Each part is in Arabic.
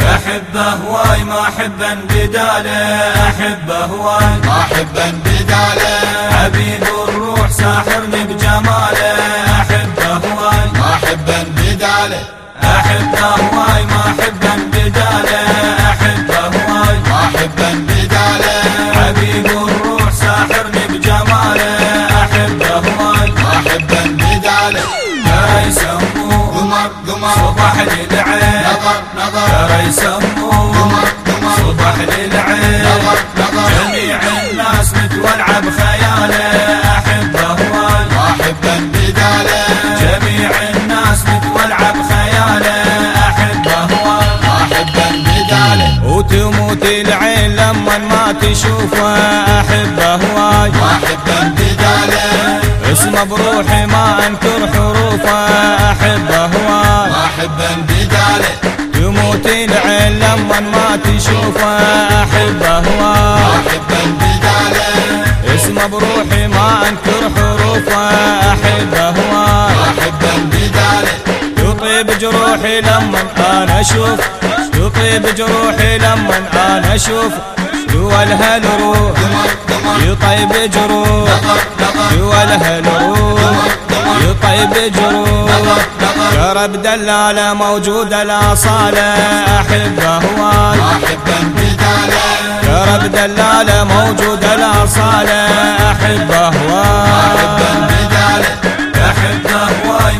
احبه واي ما احبا بداله احبه واي ما احبا بداله حبيب الروح ساحرني بجماله احبه واي ما احبا بداله احبه واي احبا بداله ترى يسموه قمر قمر. صبح للعين. نظر نظر. ترى يسموه قمر قمر. صبح للعين. نظر نظر. جميع الناس متولعة بخياله. بداله جميع الناس متولعة بخياله. وتموت العين لما ما تشوفه. أحبه بروحي ما انكر حروفه أحبه واي ما احبا بداله تموت العين لما ما تشوفه أحبه ما واي احبا بداله اسمه بروحي ما انكر حروفه أحبه ما هواي احبا بداله يطيب جروحي لما أنا أشوف. يطيب جروحي لما أنا أشوف. قمر قمر يطيب جروح دول هالروح يطيب جروح نظر شرب دلالة موجودة الأصالة أحبه هواي ما احبا بداله شرب دلالة موجودة الأصالة أحبه ما هواي احبا بداله أحبه واي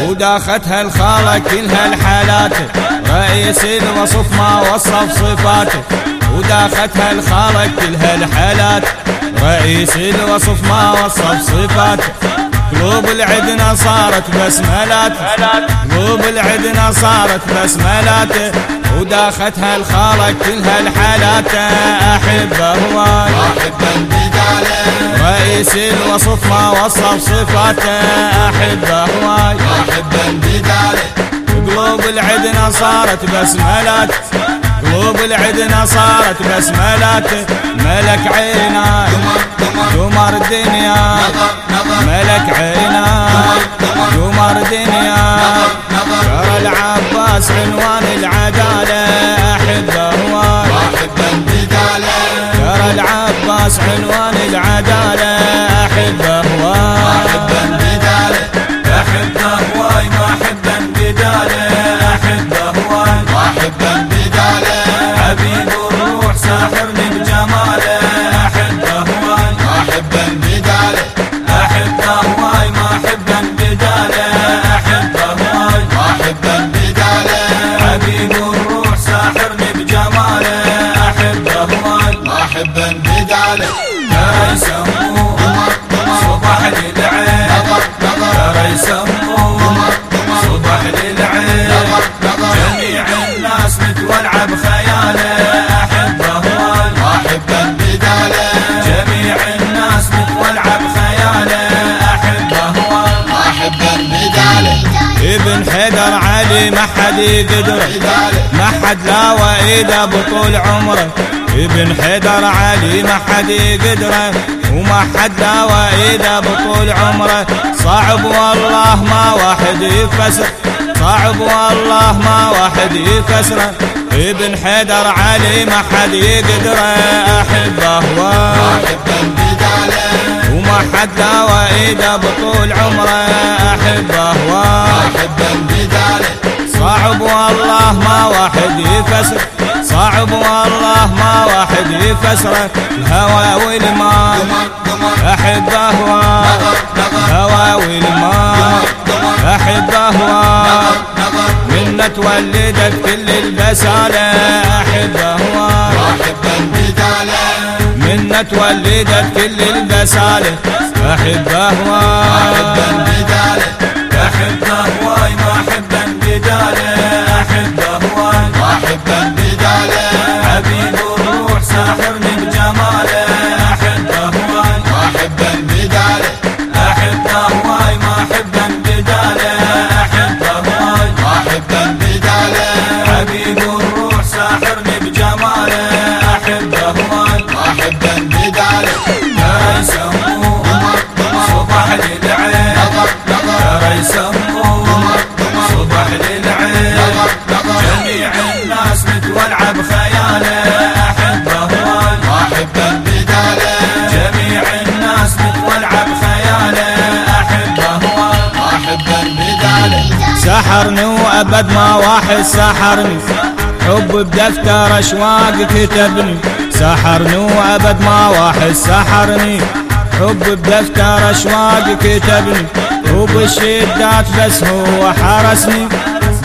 وداختها الخالة كلها الحالات رئيس الوصف ما وصف صفاته. وداختها الخالة كلها الحالات رئيس الوصف ما وصف صفاته. قلوب العدنا صارت بسملات قلوب العدنا صارت بسملات وداختها الخالة كلها الحالات أحبه هواي ما احبا بداله رئيس الوصف ما وصف صفاته أحبه هواي ما احبا بداله قلوب العدنا صارت بسملات قلوب العدنا صارت بسملات ملك عيناي. قمر نظر ملك عيناي. قمر دنيا ترى العباس عنوان العدالة أحبه هواي ترى العباس عنوان العدالة هواي ما ما حد يقدر. ما حد لا وإيده بطول عمره. ابن حيدر علي ما حد يقدره وما حد لا وإيده بطول عمره. صعب والله ما واحد يفسر. صعب والله ما واحد يكسره ابن حيدر علي ما حد يقدره بداله وما حد لا وإيده بطول عمره. واي احبا بداله صعب والله ما واحد يفسر. صعب والله ما واحد يفسره الهوى والماء أحب أهواء الهوى والماء أحب أهواء من تولدت كل البسالة أحب أهواء وأحب من تولدت كل البسالة أحب أهواء أحب البدالة أحب أهواي حبيب الروح ساحرني بجماله أحب أهواي واحبا بداله ترى يسموه صبح للعين. ترى يسموه صبح للعين. جميع الناس متولعة بخياله أحب أهواي واحبا بداله جميع الناس متولعة بخياله أحب أهواي واحبا بداله سحرني وأبد ما واحد سحرني. حب بدفتر أشواق كتبني. سحرني وأبد ما واحد سحرني. حب بدفتر أشواق كتبني. وبالشدات بس هو حرسني.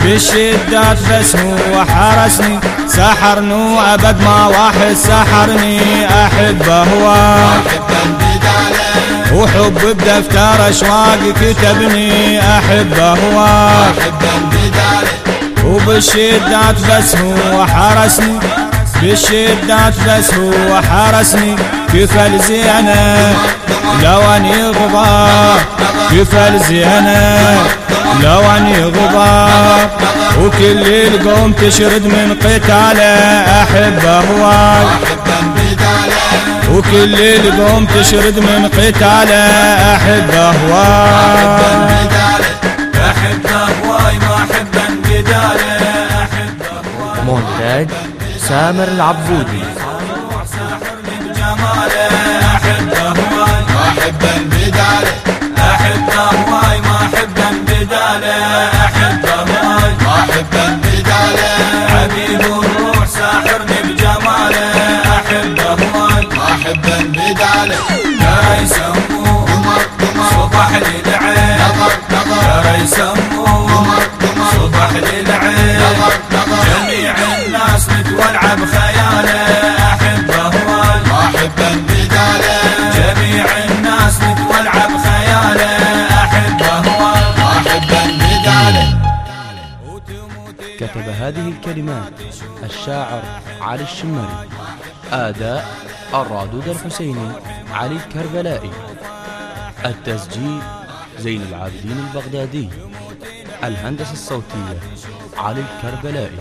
بالشدات بس هو حرسني. سحرني وأبد ما واحد سحرني. أحب أهواه واحبا بداله وحب بدفتر أشواق كتبني. أحب أهواك واحبا بداله وبالشدات بس هو حرسني بالشدات بس هو حرسني. كفل زينة لو أني غبار كفل زينة لو أني غبار. وكل القوم تشرد من قتاله أحب بداله وكل القوم تشرد من قتاله أحب واحبا مونتاج سامر العبودي. روح ساحرني بجماله احب اهواي واحبا بداله احب اهواي ما احبا بداله احب اهواي واحبا بداله حبيب الروح ساحرني بجماله احب اهواي واحبا بداله ترى يسموه ترى يسموه جميع الناس متولعة بخياله أحب أهواي واحبا بداله جميع الناس متولعة بخياله أحب أهواي واحبا بداله كتب هذه الكلمات الشاعر علي الشمري. آداء الرادود الحسيني علي الكربلائي. التسجيل زين العابدين البغدادي. الهندسة الصوتية علي الكربلائي.